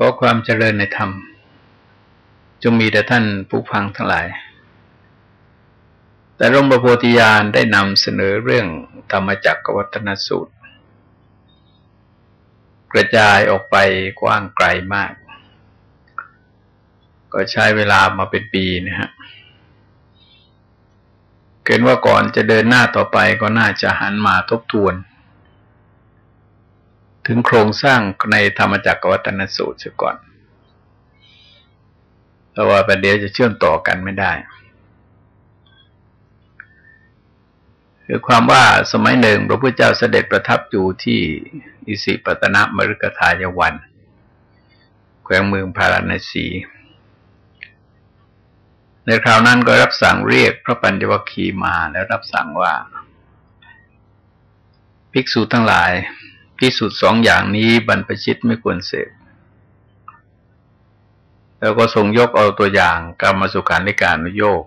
ขอความเจริญในธรรม จงมีแต่ท่านผู้ฟังทั้งหลาย แต่ร่มประโพธิญาณได้นำเสนอเรื่องธรรมจักรวัฒนสูตร กระจายออกไปกว้างไกลมาก ก็ใช้เวลามาเป็นปีนะฮะเกินว่าก่อนจะเดินหน้าต่อไปก็น่าจะหันมาทบทวน ถึงโครงสร้างในธรรมจักรวัตนสูตรเสียก่อนเพราะว่าประเดี๋ยวจะเชื่อมต่อกันไม่ได้คือความว่าสมัยหนึ่งพระพุทธเจ้าเสด็จประทับอยู่ที่อิสิปตนมฤกทายวัน แขวงเมืองพาราณสี ในคราวนั้นก็รับสั่งเรียกพระปัญจวัคคีย์มาแล้วรับสั่งว่า ภิกษุทั้งหลาย พิสูจน์สองอย่างนี้บรรพชิตไม่ควรเสพแล้วก็ทรงยกเอาตัวอย่างกรรมสุขานิการนโยก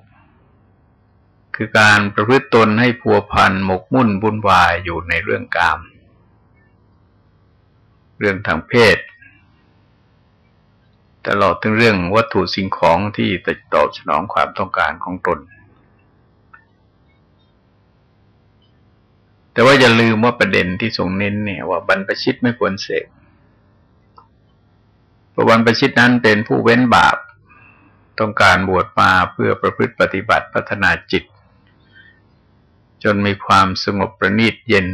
คือการประพฤติตนให้พัวพันหมกมุ่นบุญวายอยู่ในเรื่องกาม เรื่องทางเพศ ตลอดถึงเรื่องวัตถุสิ่งของที่จะตอบสนองความต้องการของตน แต่ว่าอย่าลืมว่าประเด็นที่ทรงเน้นเนี่ยว่าบรรพชิตไม่ควรเสกเพราะบรรพชิตนั้นเป็นผู้เว้นบาป ต้องการบวชมาเพื่อประพฤติปฏิบัติพัฒนาจิต จนมีความสงบประณีตเย็น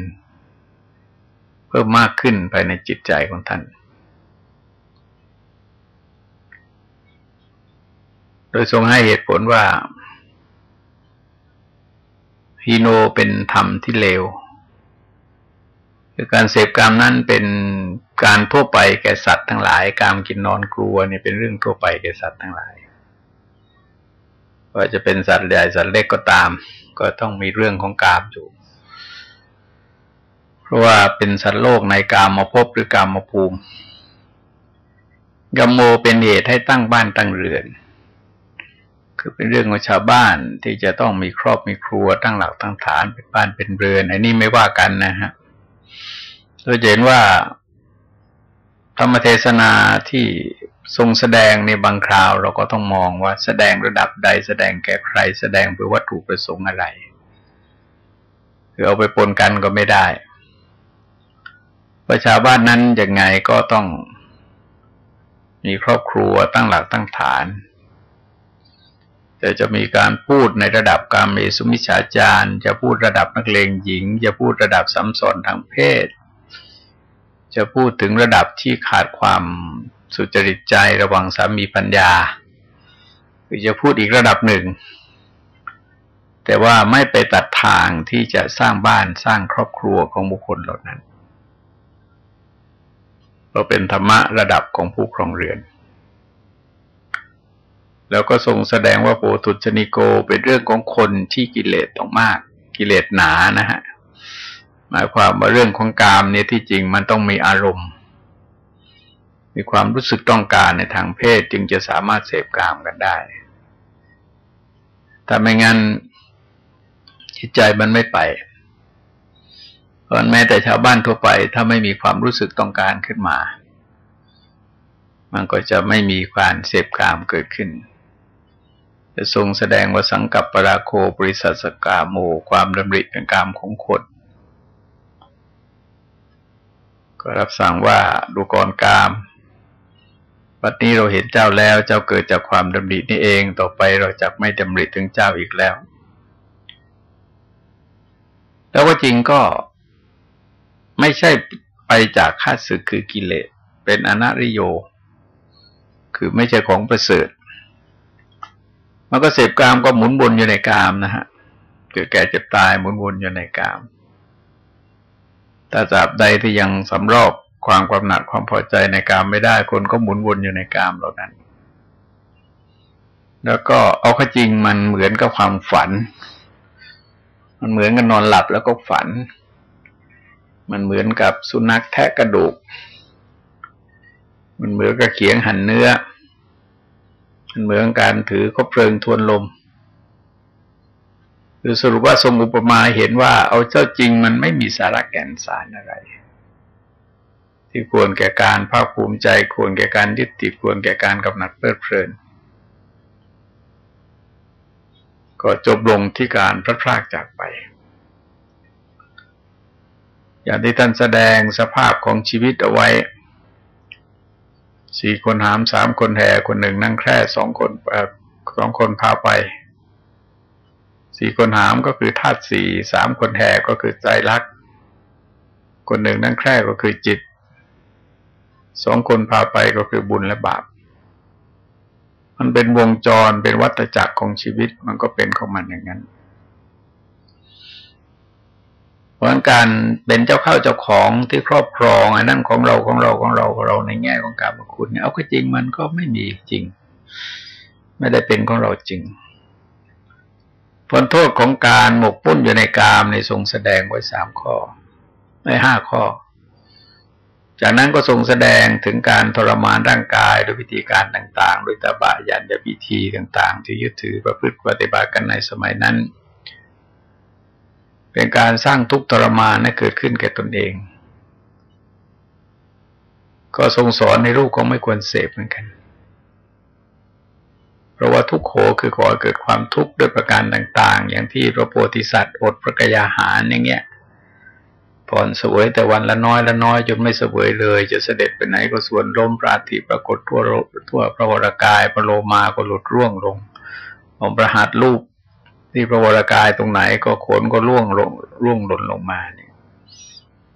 เพิ่มมากขึ้นภายในจิตใจของท่าน โดยทรงให้เหตุผลว่าฮีโนเป็นธรรมที่เลว คือการเสพกรรมนั้นเป็นการทั่วไปแก่สัตว์ทั้งหลาย การกินนอนกลัวเนี่ยเป็นเรื่องทั่วไปแก่สัตว์ทั้งหลาย ว่าจะเป็นสัตว์ใหญ่สัตว์เล็กก็ตาม ก็ต้องมีเรื่องของกามอยู่ เพราะว่าเป็นสัตว์โลกในกามมาพบหรือกามมาภูมิกมโมเป็นเหตุให้ตั้งบ้านตั้งเรือน คือเป็นเรื่องของชาวบ้านที่จะต้องมีครอบมีครัวตั้งหลักตั้งฐานเป็นบ้านเป็นเรือนอันนี้ไม่ว่ากันนะฮะ เราเห็นว่าธรรมเทศนาที่ทรงแสดงในบางคราว เราก็ต้องมองว่าแสดงระดับใด แสดงแก่ใคร แสดงเพื่อวัตถุประสงค์อะไรคือเอาไปปนกันก็ไม่ได้ ประชาบ้านนั้นยังไงก็ต้อง มีครอบครัวตั้งหลักตั้งฐาน แต่จะมีการพูดในระดับการเมสุมิชาจารจะพูดระดับนักเลงหญิง จะพูดระดับสัมสอนทางเพศ จะพูดถึงระดับที่ขาดความสุจริตใจระหว่างสามีปัญญาคือจะพูดอีกระดับหนึ่ง แต่ว่าไม่ไปตัดทางที่จะสร้างบ้านสร้างครอบครัวของบุคคลเหล่านั้นเราเป็นธรรมะระดับของผู้ครองเรือน แล้วก็ทรงแสดงว่าโปตุชนิโกเป็นเรื่องของคนที่กิเลสต้องมาก กิเลสหนานะฮะ หมายความว่าเรื่องของกามเนี่ยที่จริงมันต้องมีอารมณ์ มีความรู้สึกต้องการในทางเพศจึงจะสามารถเสพกามกันได้ถ้าไม่งั้นจิตใจมันไม่ไปเพราะแม้แต่ชาวบ้านทั่วไป ถ้าไม่มีความรู้สึกต้องการขึ้นมา มันก็จะไม่มีการเสพกามเกิดขึ้นจะทรงแสดงว่าสังกับปราโคบริสัทสกาโมความดำริเป็นกามของคน ก็รับสั่งว่าดูกรกามวันนี้เราเห็นเจ้าแล้วเจ้าเกิดจากความดำรินี่เองต่อไปเราจะไม่ดำริถึงเจ้าอีกแล้วแล้วว่าจริงก็ไม่ใช่ไปจากข้าศึกคือกิเลสเป็นอนัริโย คือไม่ใช่ของประเสริฐ มันก็เสพกามก็หมุนวนอยู่ในกามนะฮะเกิดแก่เจ็บตายหมุนวนอยู่ในกาม ถ้าจับใดที่ยังสำรอกความความหนักความพอใจในกามไม่ได้คนก็หมุนวนอยู่ในกามเหล่านั้น แล้วก็เอาข้อจริงมันเหมือนกับความฝัน มันเหมือนกับนอนหลับแล้วก็ฝัน มันเหมือนกับสุนัขแทะกระดูก มันเหมือนกับเขียงหั่นเนื้อ มันเหมือนการถือคบเพลิงทวนลม หรือสรุปว่าทรงอุปมาเห็นว่า เอาเจ้าจริงมันไม่มีสาระแก่นสารอะไร ที่ควรแก่การภาคภูมิใจ ควรแก่การยึดติดควรแก่การกำหนัดเพลิดเพลิน ก็จบลงที่การพระพรากจากไป อย่างที่ท่านแสดงสภาพของชีวิตเอาไว้สี่คนหามสามคนแห่คนหนึ่งนั่งแคร่สองคนสองคนพาไป สี่คนหามก็คือธาตุสี่สามคนแห่ก็คือใจรัก คนหนึ่งนั่งแคร่ก็คือจิตสองคนพาไปก็คือบุญและบาป มันเป็นวงจรเป็นวัฏจักรของชีวิตมันก็เป็นของมันอย่างนั้นเพราะการเป็นเจ้าเข้าเจ้าของที่ครอบครองอันนั้นของเราของเราของเราของเราในแง่ของการมคุณเนี่ยเอาก็จริงมันก็ไม่มีจริง ไม่ได้เป็นของเราจริง ลโทษของการหมกปุ้นอยู่ในกามในทรงแสดงไว้สามข้อในห้าข้อ จากนั้นก็ทรงแสดงถึงการทรมานร่างกายโดยวิธีการต่างๆ โดยตบะยันยพิธีต่าง ๆ ที่ยึดถือประพฤติปฏิบัติกันในสมัยนั้น เป็นการสร้างทุกข์ทรมานให้เกิดขึ้นแก่ตนเอง ก็ทรงสอนในรูปของไม่ควรเสพเหมือนกัน เพราะว่าทุกโขคือขอเกิดความทุกข์ด้วยประการต่าง ๆ อย่างที่พระโพธิสัตว์อดพระกยาหารอย่างเงี้ยผ่อนสวยแต่วันละน้อยละน้อยจนไม่สวยเลย จะเสด็จไปไหนก็ส่วนลมปราธิปรากฏทั่วทั่วพระวรากายพระโลมาก็หลุดร่วงลงองประหัตลูกที่พระวรากายตรงไหนก็ขนก็ร่วงลงร่วงหล่นลงมาเนี่ย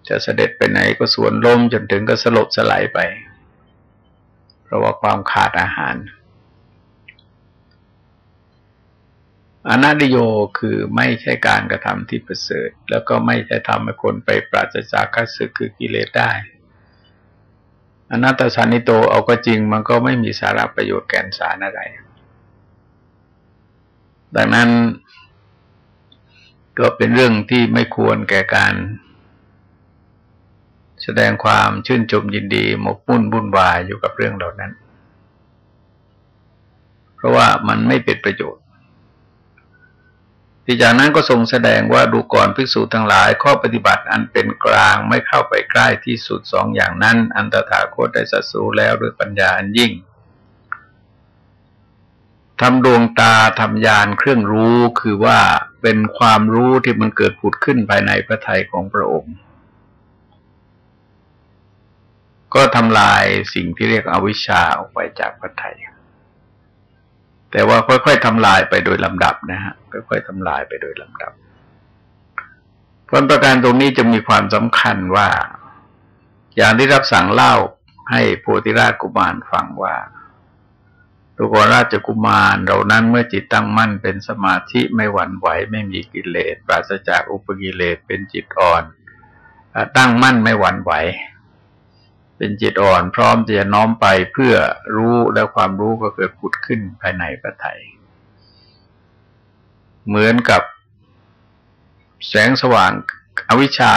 จะเสด็จไปไหนก็ส่วนลมจนถึงก็สลบสลายไป เพราะว่าความขาดอาหาร อนาดิโยคือไม่ใช่การกระทำที่ประเสริฐ แล้วก็ไม่ใช่ทำให้คนไปปราศจากข้าศึกคือกิเลสได้อนัตตสันิโตเอาก็จริงมันก็ไม่มีสาระประโยชน์แก่นสารอะไร ดังนั้นก็เป็นเรื่องที่ไม่ควรแก่การ แสดงความชื่นชมยินดีหมกมุ่นบุ่นวายอยู่กับเรื่องเหล่านั้น เพราะว่ามันไม่เป็นประโยชน์ ที่จากนั้นก็ทรงแสดงว่าดูก่อนภิกษุทั้งหลาย ข้อปฏิบัติอันเป็นกลางไม่เข้าไปใกล้ที่สุดสองอย่างนั้น อันตถาคตได้สัสูแล้วด้วยปัญญาอันยิ่งทำดวงตาทำยานเครื่องรู้คือว่าเป็นความรู้ที่มันเกิดผุดขึ้นภายในพระทัยของพระองค์ ก็ทำลายสิ่งที่เรียกอวิชชาออกไปจากพระทัย แต่ว่าค่อยๆทำลายไปโดยลำดับนะฮะค่อยๆทำลายไปโดยลำดับผลประการตรงนี้จะมีความสำคัญว่า อย่างที่รับสั่งเล่าให้โพธิราชกุมารฟังว่าตุกราชกุมารเรานั้นเมื่อจิตตั้งมั่นเป็นสมาธิไม่หวั่นไหวไม่มีกิเลสปราศจากอุปกิเลสเป็นจิตอ่อนตั้งมั่นไม่หวั่นไหว เป็นจิตอ่อนพร้อมจะน้อมไปเพื่อรู้แล้วความรู้ก็เกิดผุดขึ้นภายในพระไทย เหมือนกับแสงสว่างอวิชชา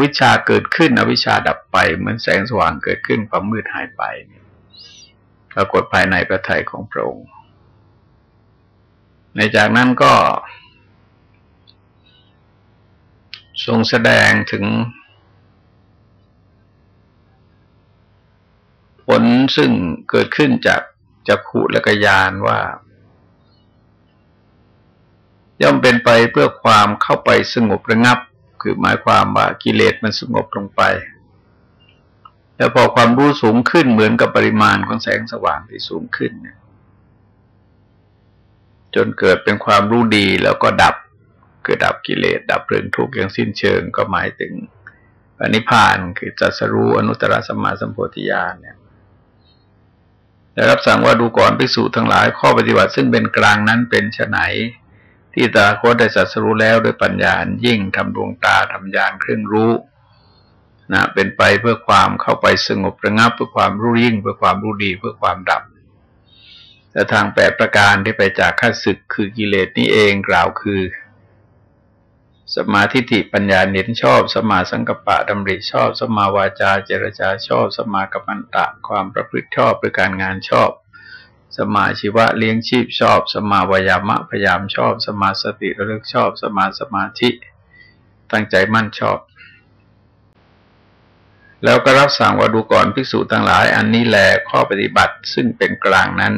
วิชาเกิดขึ้น อวิชชาดับไป เหมือนแสงสว่างเกิดขึ้นความมืดหายไปปรากฏภายในพระไทยของพระองค์ ในจากนั้นก็ ทรงแสดงถึง ผลซึ่งเกิดขึ้นจากจักขุและกยานว่า ย่อมเป็นไปเพื่อความเข้าไปสงบระงับ คือหมายความว่ากิเลสมันสงบลงไป แล้วพอความรู้สูงขึ้นเหมือนกับปริมาณของแสงสว่างที่สูงขึ้นเนี่ยจนเกิดเป็นความรู้ดีแล้วก็ดับเกิดดับกิเลส ดับเพลิงทุกข์อย่างสิ้นเชิงก็หมายถึงอนิพพานคือจัสรู้อนุตตรสัมมาสัมโพธิญาณเนี่ย ได้รับสั่งว่าดูก่อนภิกษุทั้งหลายข้อปฏิบัติซึ่งเป็นกลางนั้นเป็นไฉนที่ตาโคตได้สัสรู้แล้วด้วยปัญญายิ่งทำดวงตาทำยานเครื่องรู้นะเป็นไปเพื่อความเข้าไปสงบระงับเพื่อความรู้ยิ่ง เพื่อความรู้ดีเพื่อความดับแต่ทางแปดประการที่ไปจากข้าศึกคือกิเลสนี้เองกล่าวคือ สมาธิิปัญญาเน้นชอบ สมาสังกปะดำริชอบ สมาวาจาเจรจาชอบ สมากัมมันตะ ความประพฤติชอบหรือการงานชอบ สมาชีวะเลี้ยงชีพชอบ สมาวายามะพยายามชอบ สมาสติระลึกชอบ สมาสมาธิ ตั้งใจมั่นชอบ แล้วก็รับสั่งว่าดูก่อนภิกษุทั้งหลาย อันนี้แหลข้อปฏิบัติซึ่งเป็นกลางนั้น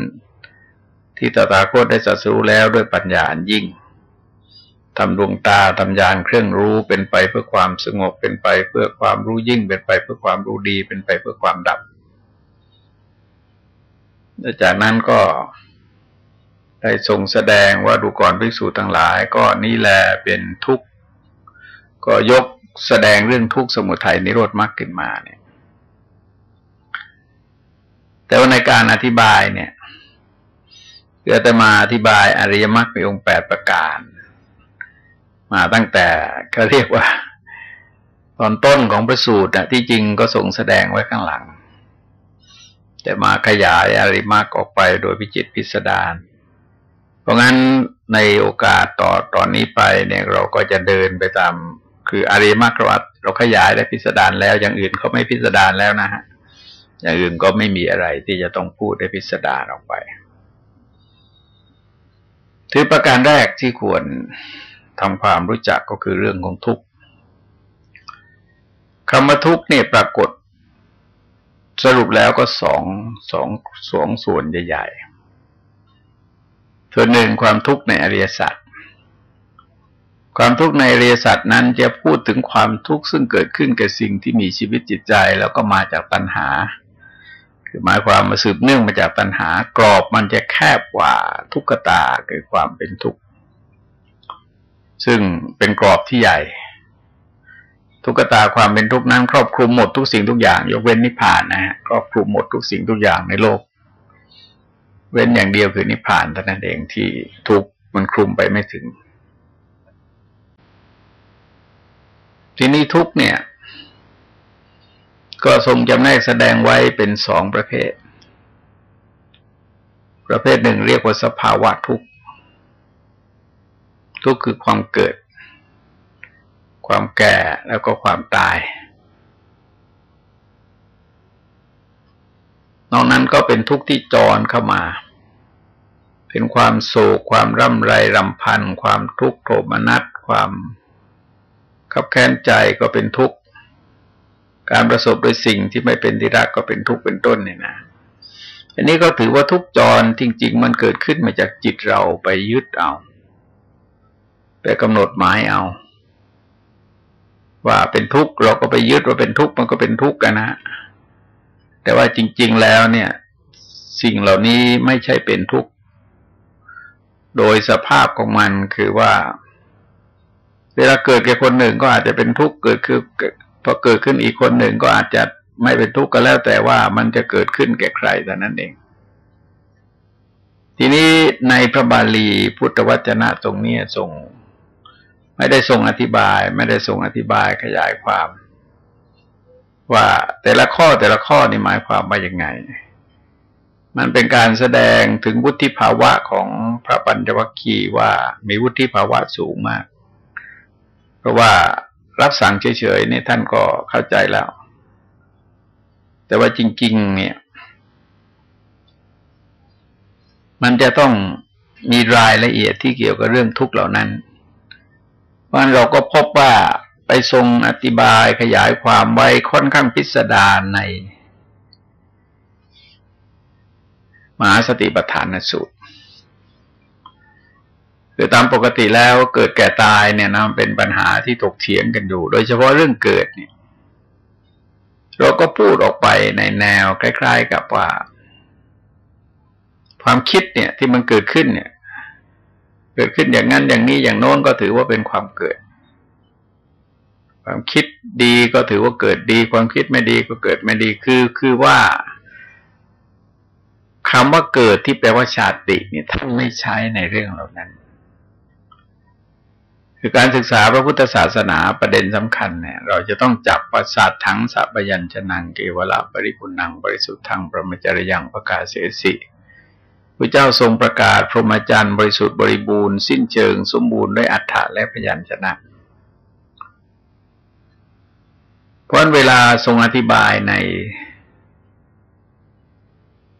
ที่ตถาคตได้สัสรู้แล้วด้วยปัญญาอันยิ่ง ทำดวงตาทำยานเครื่องรู้เป็นไปเพื่อความสงบเป็นไปเพื่อความรู้ยิ่งเป็นไปเพื่อความรู้ดีเป็นไปเพื่อความดับและจากนั้นก็ได้ทรงแสดงว่าดูก่อนภิกษุทั้งหลาย ก็นี่แหละเป็นทุกข์ ก็ยกแสดงเรื่องทุกข์สมุทัยนิโรธมรรคขึ้นมาเนี่ย แต่ว่าในการอธิบายเนี่ยเพื่อจะมาอธิบายอริยมรรคในองค์แปดประการ มาตั้งแต่เขาเรียกว่า ตอนต้นของพระสูตรที่จริงก็ทรงแสดงไว้ข้างหลัง แต่มาขยายอริมรรคออกไปโดยพิจิตพิสดารเพราะงั้นในโอกาสต่อตอนนี้ไปเนี่ยเราก็จะเดินไปตาม คืออริมักรัตเราขยายได้พิสดารแล้ว อย่างอื่นเขาไม่พิสดารแล้วนะฮะอย่างอื่นก็ไม่มีอะไรที่จะต้องพูดได้พิสดารออกไปถือประการแรกที่ควร ทำความรู้จักก็คือเรื่องของทุกข์คำว่าทุกข์เนี่ยปรากฏ สรุปแล้วก็สองสองสองส่วนใหญ่ๆส่วนหนึ่งความทุกข์ในอริยสัจความทุกข์ในเรียสัตว์นั้นจะพูดถึงความทุกข์ซึ่งเกิดขึ้นกับสิ่งที่มีชีวิตจิตใจแล้วก็มาจากปัญหา คือหมายความมาสืบเนื่องมาจากปัญหากรอบมันจะแคบกว่าทุกขตาคือความเป็นทุกข์ ซึ่งเป็นกรอบที่ใหญ่ ทุกขตาความเป็นทุกข์นั้นครอบคลุมหมดทุกสิ่งทุกอย่าง ยกเว้นนิพพานนะฮะครอบคลุมหมดทุกสิ่งทุกอย่างในโลก เว้นอย่างเดียวคือนิพพานเท่านั้นเองที่ทุกมันคลุมไปไม่ถึง ทีนี้ทุกเนี่ย ก็ทรงจำแนกแสดงไว้เป็นสองประเภท ประเภทหนึ่งเรียกว่าสภาวะทุก ทุกข์คือความเกิด ความแก่แล้วก็ความตาย นอกนั้นก็เป็นทุกข์ที่จรเข้ามา เป็นความโศกความร่ำไรรำพัน ความทุกข์โทมนัสความขับแค้นใจก็เป็นทุกข์ การประสบโดยสิ่งที่ไม่เป็นที่รักก็เป็นทุกข์เป็นต้นเนี่ยนะอันนี้ก็ถือว่าทุกจรจริง ๆ มันเกิดขึ้นมาจากจิตเราไปยึดเอา ไปกำหนดหมายเอา ว่าเป็นทุกข์เราก็ไปยึดว่าเป็นทุกข์มันก็เป็นทุกข์กันนะ แต่ว่าจริง ๆแล้วเนี่ย สิ่งเหล่านี้ไม่ใช่เป็นทุกข์ โดยสภาพของมันคือว่า เวลาเกิดแก่คนหนึ่งก็อาจจะเป็นทุกข์เกิดคือพอเกิดขึ้นอีกคนหนึ่งก็อาจจะไม่เป็นทุกข์ก็แล้วแต่ว่ามันจะเกิดขึ้นแก่ใครแต่นั้นเอง ทีนี้ในพระบาลีพุทธวจนะตรงนี้ทรง ไม่ได้ทรงอธิบาย ไม่ได้ทรงอธิบายขยายความ ว่าแต่ละข้อแต่ละข้อนี่หมายความว่ายังไง มันเป็นการแสดงถึงวุฒิภาวะของพระปัญจวัคคีย์ว่ามีวุฒิภาวะสูงมาก เพราะว่ารับสั่งเฉยๆนี่ท่านก็เข้าใจแล้ว แต่ว่าจริง ๆ เนี่ย มันจะต้องมีรายละเอียดที่เกี่ยวกับเรื่องทุกเหล่านั้น เพราะเราก็พบว่าไปทรงอธิบายขยายความไว้ค่อนข้างพิสดารใน มหาสติปัฏฐานสูตรคือตามปกติแล้วเกิดแก่ตายเนี่ยนะเป็นปัญหาที่ตกเถียงกันอยู่ โดยเฉพาะเรื่องเกิดเนี่ย เราก็พูดออกไปในแนว คล้าย ๆ กับว่า ความคิดเนี่ยที่มันเกิดขึ้นเนี่ย เกิดขึ้นอย่างนั้นอย่างนี้อย่างโน้นก็ถือว่าเป็นความเกิด ความคิดดีก็ถือว่าเกิดดี ความคิดไม่ดีก็เกิดไม่ดีคือคือว่าคำว่าเกิดที่แปลว่าชาตินี่ท่านไม่ใช้ในเรื่องเหล่านั้น คือการศึกษาพระพุทธศาสนาประเด็นสำคัญเนี่ย เราจะต้องจับประสาททั้งสัพยัญชนะเกวลาปริปุนังบริสุทธิ์ทางประมจริยังประกาศเสสิ พระเจ้าทรงประกาศพรหมจรรย์บริสุทธิ์บริบูรณ์สิ้นเชิงสมบูรณ์ด้วยอัฏฐะและพยัญชนะเพราะเวลาทรงอธิบายใน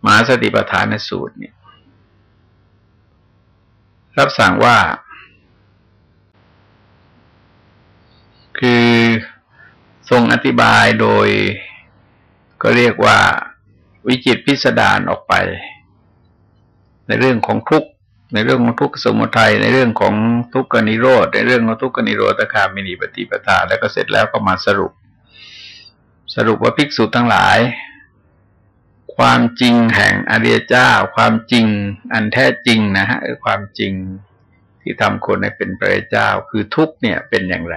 มหาสติปัฏฐานสูตรเนี่ย รับสั่งว่า คือทรงอธิบายโดยก็เรียกว่าวิจิตพิสดารออกไป ในเรื่องของทุกข์ในเรื่องของทุกข์สมุทัยในเรื่องของทุกขนิโรธในเรื่องของทุกขนิโรธคามินีปฏิปทา แล้วก็เสร็จแล้วก็มาสรุป สรุปว่าภิกษุทั้งหลาย ความจริงแห่งอริยเจ้า ความจริงอันแท้จริงนะฮะความจริงที่ทำคนให้เป็นพระเจ้า คือทุกเนี่ยเป็นอย่างไร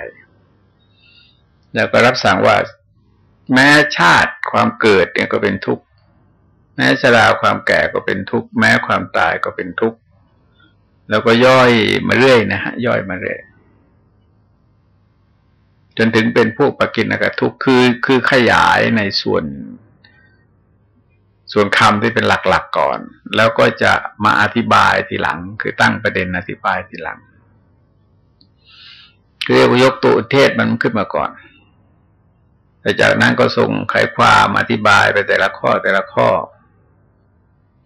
แล้วก็รับสั่งว่าแม้ชาติความเกิดเนี่ยก็เป็นทุกข์ แม้ชราความแก่ก็เป็นทุกข์แม้ความตายก็เป็นทุกข์แล้วก็ย่อยมาเรื่อยนะฮะย่อยมาเรื่อยจนถึงเป็นพวกปกินกทุกข์คือคือขยายในส่วน ส่วนคำที่เป็นหลักๆกก่อน แล้วก็จะมาอธิบายทีหลัง คือตั้งประเด็นอธิบายทีหลังเรียกว่ายกตัวอุเทศมันขึ้นมาก่อนแต่จากนั้นก็ส่งไขความอธิบายไปแต่ละข้อแต่ละข้อ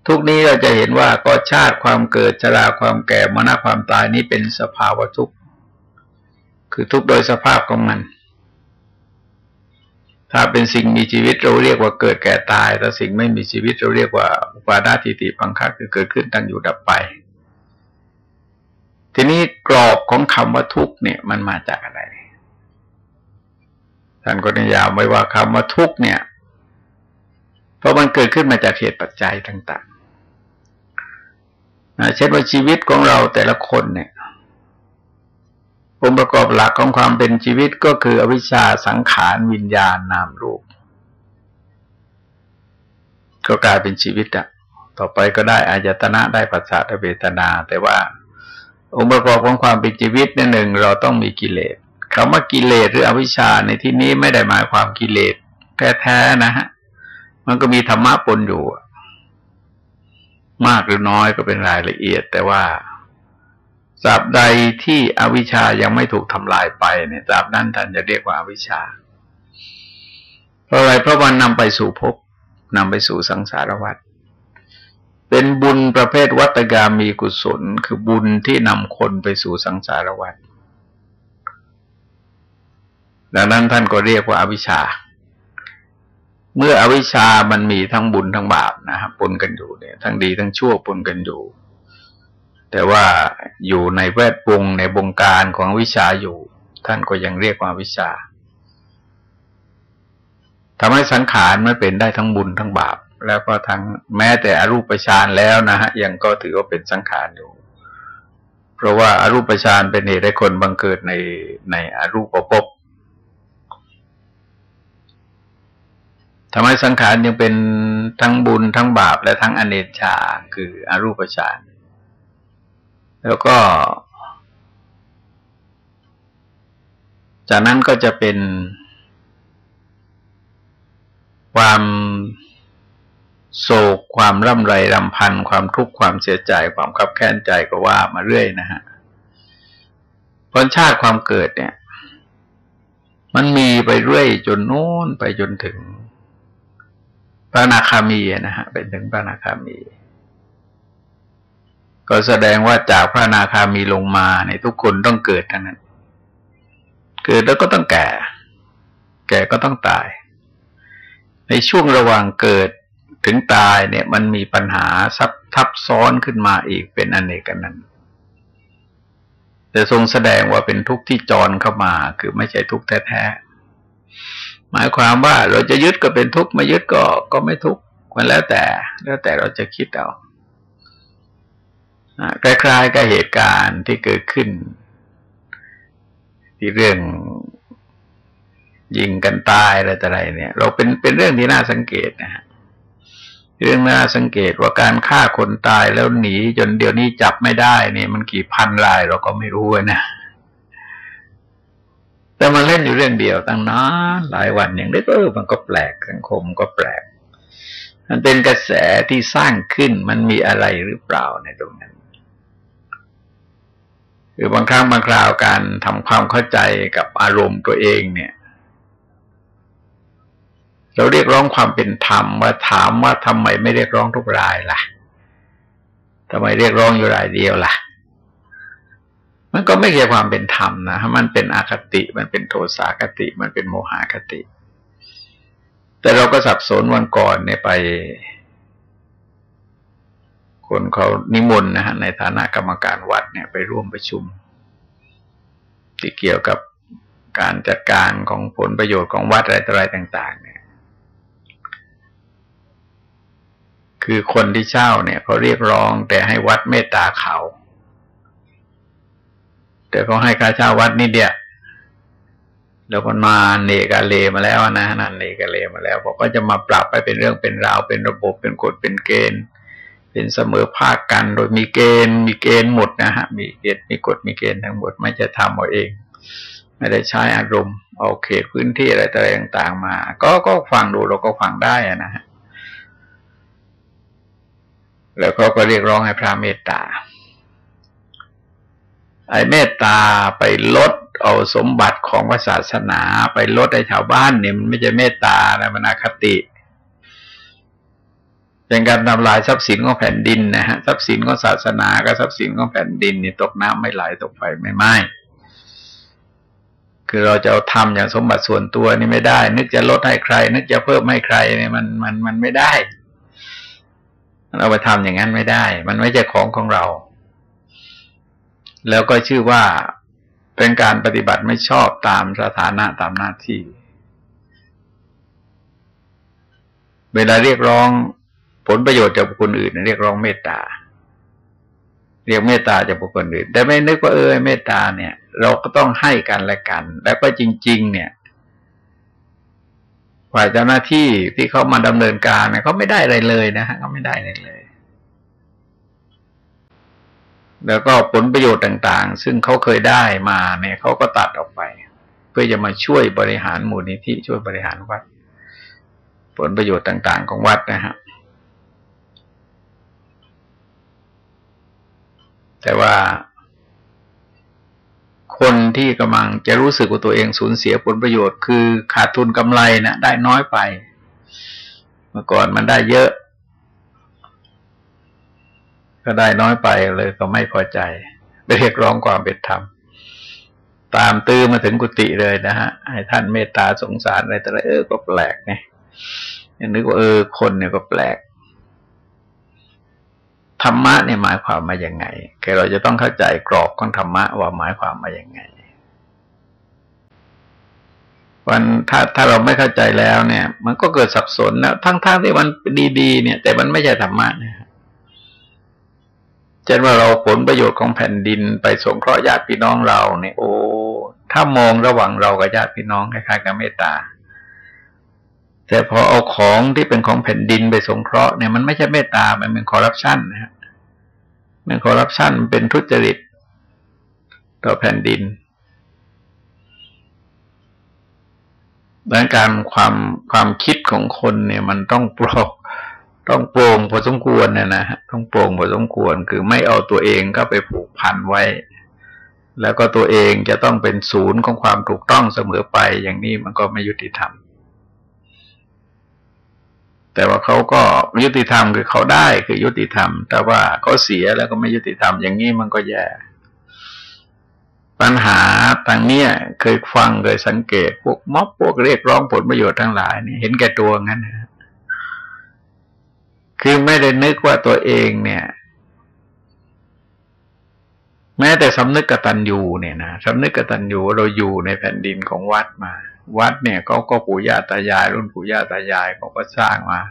ทุกนี้เราจะเห็นว่าก็ชาติความเกิดชราความแก่มรณะความตายนี้เป็นสภาวะทุกข์ คือทุกข์โดยสภาพของมัน ถ้าเป็นสิ่งมีชีวิตเราเรียกว่าเกิดแก่ตายถ้าสิ่งไม่มีชีวิตเราเรียกว่าอุปาดาทิติพังคัคือเกิดขึ้นตั้งอยู่ดับไป ทีนี้กรอบของคำว่าทุกข์เนี่ยมันมาจากอะไร ท่านก็นิยามไว้ว่าคำว่าทุกเนี่ยเพราะมันเกิดขึ้นมาจากเหตุปัจจัยต่าง เช่นว่าชีวิตของเราแต่ละคนเนี่ยองค์ประกอบหลักของความเป็นชีวิตก็คืออวิชชาสังขารวิญญาณนามรูป ก็กลายเป็นชีวิตอะต่อไปก็ได้อายตนะได้ปัสสาวะเวทนา แต่ว่า องค์ประกอบของความเป็นชีวิตนั่นหนึ่งเราต้องมีกิเลสคำว่ากิเลสหรืออวิชชาในที่นี้ไม่ได้หมายความกิเลสแท้ๆนะฮะมันก็มีธรรมะปนอยู่ มากหรือน้อยก็เป็นรายละเอียด แต่ว่าสาบใดที่อวิชายังไม่ถูกทำลายไปเนี่ยสาบนั้นท่านจะเรียกว่าอวิชชา เพราะอะไรเพราะมันนำไปสู่ภพนำไปสู่สังสารวัฏเป็นบุญประเภทวัตกามีกุศล คือบุญที่นำคนไปสู่สังสารวัฏดังนั้นท่านก็เรียกว่าอาวิชชา เมื่ออวิชามันมีทั้งบุญทั้งบาปนะครับปนกันอยู่เนี่ย ทั้งดีทั้งชั่วปนกันอยู่ แต่ว่าอยู่ในแวดวงในบงการของวิชาอยู่ ท่านก็ยังเรียกว่าวิชาทำให้สังขารไม่เป็นได้ทั้งบุญทั้งบาป แล้วก็ทั้งแม้แต่อรูปฌานแล้วนะฮะยังก็ถือว่าเป็นสังขารอยู่ เพราะว่าอารูปฌานเป็นเหตุให้คนบังเกิดในในอรูปภพ ทำให้สังขารยังเป็นทั้งบุญทั้งบาปและทั้งอเนจชาคืออรูปฌานแล้วก็ จากนั้นก็จะเป็น ความโศกความร่ำไรรำพัน ความทุกข์ความเสียใจ ความขับแค้นใจก็ว่ามาเรื่อยนะฮะผลชาติความเกิดเนี่ย มันมีไปเรื่อยจนโน้นไปจนถึง ระนาคามีนะฮะเป็นถึงพระนาคามี ก็แสดงว่าจากพระนาคามีลงมาในทุกคนต้องเกิดทั้งนั้น เกิดแล้วก็ต้องแก่ แก่ก็ต้องตาย ในช่วงระหว่างเกิดถึงตายเนี่ย มันมีปัญหาซับทับซ้อนขึ้นมาอีกเป็นอนเนกกันนั้นแต่ทรงแสดงว่าเป็นทุกข์ที่จรเข้ามา คือไม่ใช่ทุกข์แท้ หมายความว่าเราจะยึดก็เป็นทุกข์ไม่ยึดก็ก็ไม่ทุกข์มันแล้วแต่ แล้วแต่เราจะคิดเอาคล้ายๆกับเหตุการณ์ที่เกิดขึ้น ที่เรื่องยิงกันตายอะไรต่ออะไรเนี่ย เราเป็นเป็นเรื่องที่น่าสังเกตนะฮะเรื่องน่าสังเกตว่าการฆ่าคนตายแล้วหนีจนเดี๋ยวนี้จับไม่ได้เนี่ยมันกี่พันรายเราก็ไม่รู้นะ ล่นอยู่เรื่องเดียวตั้งนานหลายวันอย่างนี้เออมันก็แปลกสังคมก็แปลก มันเป็นกระแสที่สร้างขึ้นมันมีอะไรหรือเปล่าในตรงนั้นหรือบางครั้งบางคราวการทำความเข้าใจกับอารมณ์ตัวเองเนี่ย เราเรียกร้องความเป็นธรรมว่าถามว่าทำไมไม่เรียกร้องทุกรายล่ะทำไมเรียกร้องอยู่รายเดียวล่ะ มันก็ไม่ใช่ความเป็นธรรมนะมันเป็นอคติ มันเป็นโทสาคติ มันเป็นโมหคติแแต่เราก็สับสนวันก่อนเนี่ยไป คนเขานิมนต์นะฮะในฐานะกรรมการวัดเนี่ยไปร่วมประชุม ที่เกี่ยวกับการจัดการของผลประโยชน์ของวัดอะไรต่ออะไรต่าง ๆ เนี่ย คือคนที่เช่าเนี่ยเขาเรียกร้องแต่ให้วัดเมตตาเขา แต่เขาให้ค่าเช่าวัดนี่เดียแล้วก็มาเนกาเลมาแล้วนะนั่นเนกาเลมาแล้วบอกก็จะมาปรับให้เป็นเรื่องเป็นราวเป็นระบบเป็นกฎเป็นเกณฑ์ เป็นเสมอภาคกัน โดยมีเกณฑ์มีเกณฑ์หมดนะฮะมีเกณฑ์มีกฎมีเกณฑ์ทั้งหมดไม่จะทำเอาเอง ไม่ได้ใช้อารมณ์เอาเขตพื้นที่อะไรต่างๆมา ก็ก็ฟังดูเราก็ฟังได้นะฮะแล้วเขาก็เรียกร้องให้พระเมตตา ไอ้เมตตาไปลดเอาสมบัติของศาสนาไปลดให้ชาวบ้านเนี่ยมันไม่ใช่เมตตานะมันอคติ เป็นการทำลายทรัพย์สินของแผ่นดินนะฮะทรัพย์สินของศาสนากับทรัพย์สินของแผ่นดินนี่ตกน้ำไม่ไหลตกไฟไม่ไหม้คือเราจะเอาทำอย่างสมบัติส่วนตัวนี่ไม่ได้ นึกจะลดให้ใคร นึกจะเพิ่มให้ใครเนี่ยมันมันมันไม่ได้เราไปทำอย่างนั้นไม่ได้ มันไม่ใช่ของของเรา แล้วก็ชื่อว่าเป็นการปฏิบัติไม่ชอบตามสถานะตามหน้าที่ เวลาเรียกร้องผลประโยชน์จากบุคคลอื่น เรียกร้องเมตตา เรียกเมตตาจากบุคคลอื่น แต่ไม่นึกว่าเออเมตตาเนี่ย เราก็ต้องให้กันและกัน แล้วก็จริง ๆ เนี่ยฝ่ายเจ้าหน้าที่ที่เขามาดำเนินการเนี่ยเขาไม่ได้อะไรเลยนะฮะเขาไม่ได้อะไรเลย แล้วก็ผลประโยชน์ต่างๆ ซึ่งเขาเคยได้มาเนี่ยเขาก็ตัดออกไป เพื่อจะมาช่วยบริหารมูลนิธิช่วยบริหารวัด ผลประโยชน์ต่าง ๆ ของวัดนะฮะแต่ว่า คนที่กำลังจะรู้สึกว่าตัวเองสูญเสียผลประโยชน์ คือขาดทุนกำไรนะได้น้อยไป เมื่อก่อนมันได้เยอะ ก็ได้น้อยไปเลยก็ไม่พอใจ ไปเรียกร้องความเป็นธรรมตามตื้อมาถึงกุฏิเลยนะฮะให้ท่านเมตตาสงสารอะไรแต่ละเออก็แปลกไงยังนึกว่าเออคนเนี่ยก็แปลกธรรมะเนี่ยหมายความมาอย่างไงแกเราจะต้องเข้าใจกรอบของธรรมะว่าหมายความมาอย่างไงวันถ้าถ้าเราไม่เข้าใจแล้วเนี่ย มันก็เกิดสับสนแล้วทั้งๆทที่มันดีๆเนี่ย แต่มันไม่ใช่ธรรมะนะ เช่นว่าเราผลประโยชน์ของแผ่นดินไปสงเคราะห์ญาติพี่น้องเราเนี่ยโอ้ถ้ามองระหว่างเรากับญาติพี่น้องคล้ายๆกับเมตตา แต่พอเอาของที่เป็นของแผ่นดินไปสงเคราะห์เนี่ยมันไม่ใช่เมตตา มันเป็นคอร์รัปชันนะฮะเป็นคอร์รัปชันเป็นทุจริต ต่อแผ่นดินดังการความความคิดของคนเนี่ยมันต้องปลอก ต้องโปร่งพอสมควรเนี่ยนะต้องโปร่งพอสมควร คือไม่เอาตัวเองก็ไปผูกพันไว้ แล้วก็ตัวเองจะต้องเป็นศูนย์ของความถูกต้องเสมอไป อย่างนี้มันก็ไม่ยุติธรรม แต่ว่าเขาก็ยุติธรรมคือเขาได้คือยุติธรรม แต่ว่าเขาเสียแล้วก็ไม่ยุติธรรม อย่างนี้มันก็แย่ปัญหาทางเนี้ยเคยฟังเคยสังเกต พวกม็อบพวกเรียกร้องผลประโยชน์ทั้งหลายนี่เห็นแก่ตัวงั้นนะ คือไม่ได้นึกว่าตัวเองเนี่ย แม้แต่สำนึกกตัญญูเนี่ยนะสำนึกกตัญญูเราอยู่ในแผ่นดินของวัดมา วัดเนี่ยเขาก็ปู่ย่าตายาย รุ่นปู่ย่าตายายเขาก็สร้างมา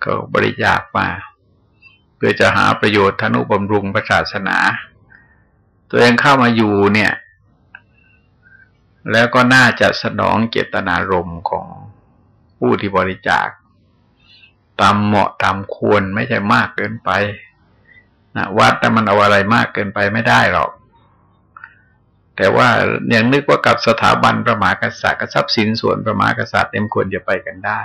เขาบริจาคมา เพื่อจะหาประโยชน์ธนุบำรุงศาสนา ตัวเองเข้ามาอยู่เนี่ย แล้วก็น่าจะสนองเจตนารมณ์ของผู้ที่บริจาค ตามเหมาะตามควรไม่ใช่มากเกินไปนะวัดแต่มันเอาอะไรมากเกินไปไม่ได้หรอก แต่ว่าอย่างนึกว่ากับสถาบันประมากษัตริย์กับทรัพย์สินส่วนประมากษัตริย์เต็มควรจะไปกันได้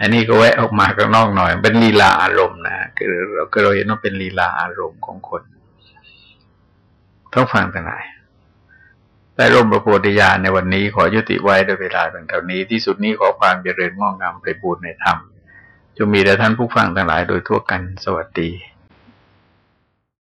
อันนี้ก็แวะออกมาข้างนอกหน่อย เป็นลีลาอารมณ์นะคือเราก็เราเห็นว่าเป็นลีลาอารมณ์ของคนต้องฟังแต่ไหนได้ร่มประโพธิญาณในวันนี้ขอยุติไว้โดยเวลาเพียงเท่านี้ที่สุดนี้ขอความเจริญงอกงามไปบูรณนธรรม จงมีแด่ท่านผู้ฟังทั้งหลายโดยทั่วกันสวัสดี